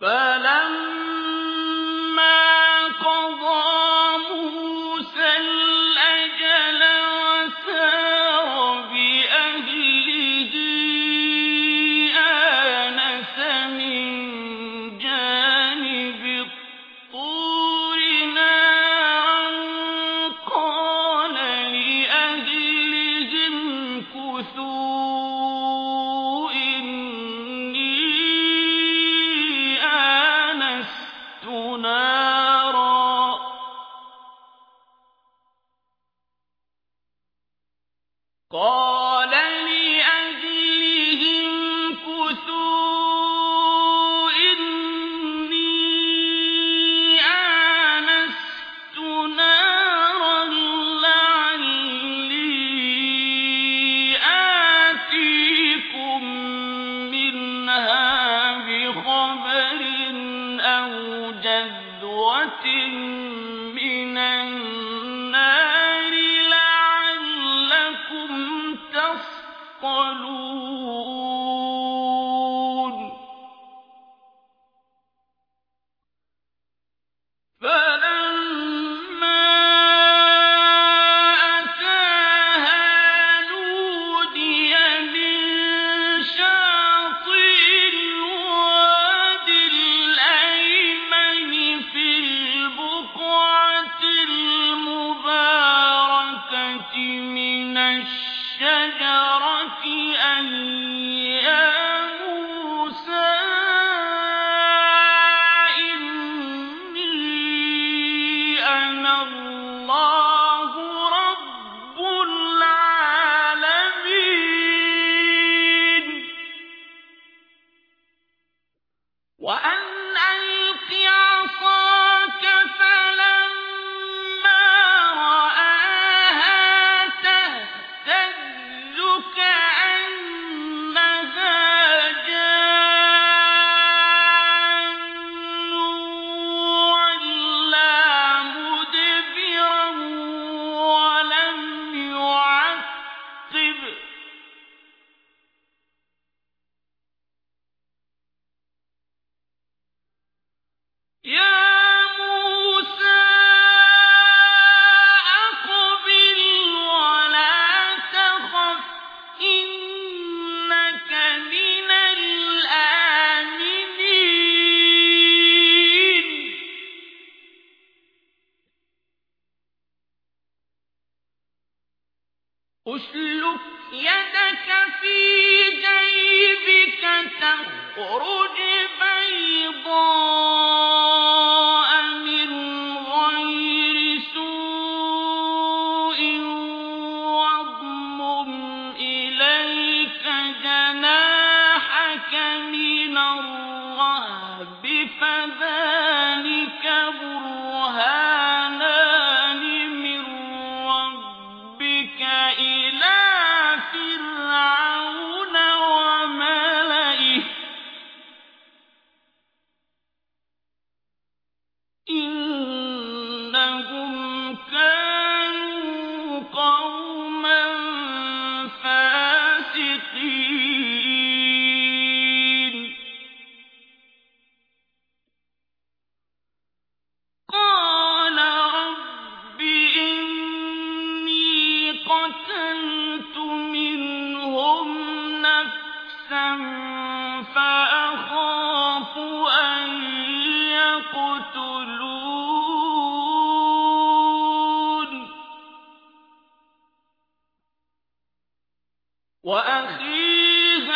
قال سنشد بأخي